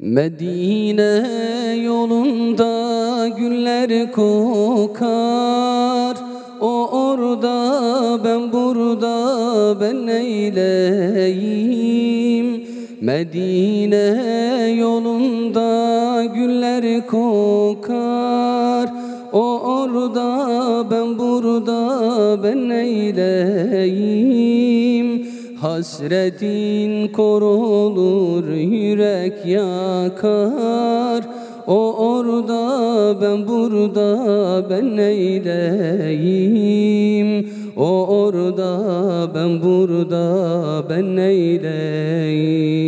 Medine yolunda güller kokar. O orada ben burada ben neyleyim? Medine yolunda güller kokar. O orada ben burada ben neyleyim Hasretin kor olur yürek yakar. O orada ben burada ben neyleyim? O orada ben burada ben neyleyim?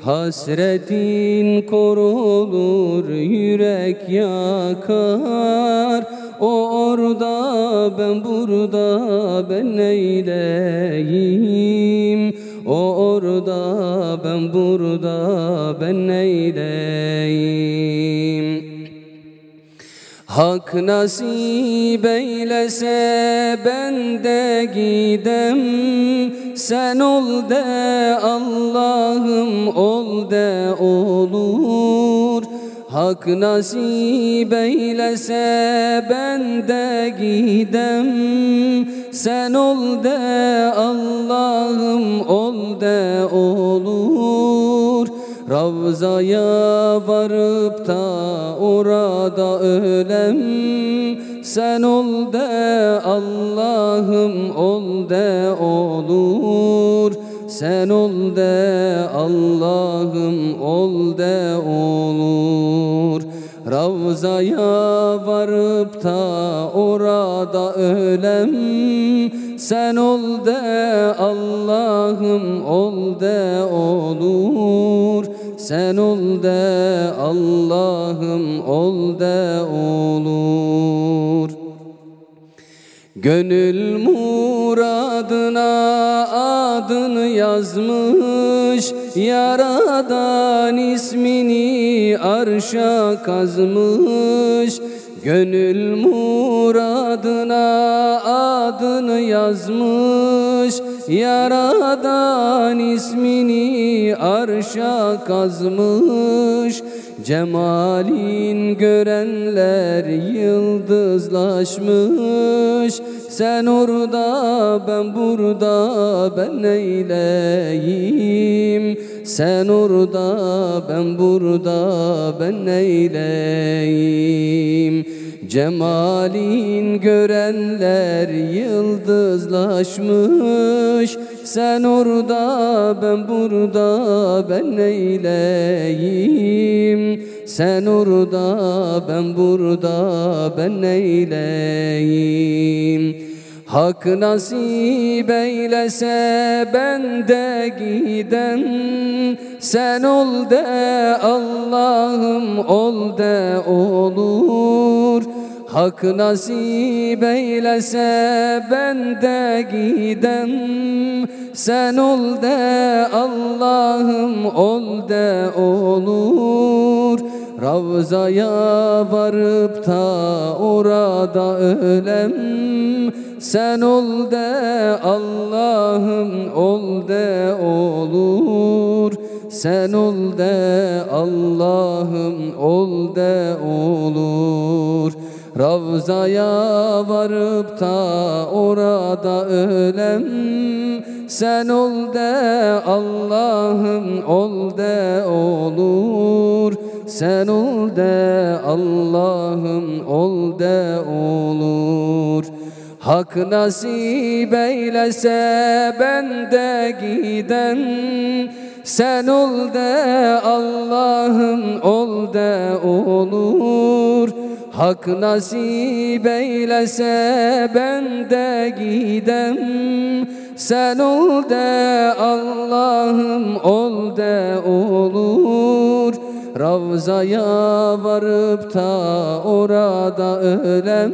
Hasretin kor olur yürek yakar O orada ben burada ben neyleyim? O orada ben burada ben neyleyim? Hak nasip eylese ben de gidem. Sen ol de Allah'ım Hak nasip eylese ben de gidem. Sen ol de Allah'ım ol de olur. Ravzaya varıp da orada ölem. Sen ol de Allah'ım ol de olur. Sen ol de Allah'ım ol de olur Ravzaya varıp da orada ölem. Sen ol de Allah'ım ol de olur. Sen ol de Allah'ım ol de olur Gönül muradına adını yazmış Yaradan ismini arşa kazmış. Gönül muradına adını yazmış Yaradan ismini arşa kazmış. Cemalin görenler yıldızlaşmış. Sen orada ben burada ben neyleyim? Sen orada ben burada ben neyleyim Cemalin görenler yıldızlaşmış. Sen orada ben burada ben neyleyim Sen orada ben burada ben neyleyim Hak nasip eylese ben de giden. Sen ol de Allah'ım ol de olur Hak nasip eylese ben de giden Sen ol de Allah'ım ol de olur. Ravzaya varıp da orada ölem. Sen ol de Allah'ım ol de olur. Sen ol de Allah'ım ol de olur Ravzaya varıp da orada ölem Sen ol de Allah'ım ol de olur. Sen ol de Allah'ım ol de olur. Hak nasip eylese ben de giden Sen ol de Allah'ım ol de olur. Hak nasip eylese ben de gidem. Sen ol de Allah'ım ol de olur. Ravzaya varıp da orada ölem.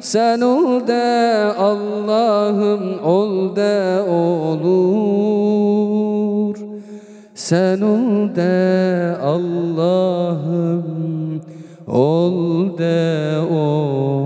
Sen ol de Allah'ım ol de olur Sen ol de Allah'ım ol de ol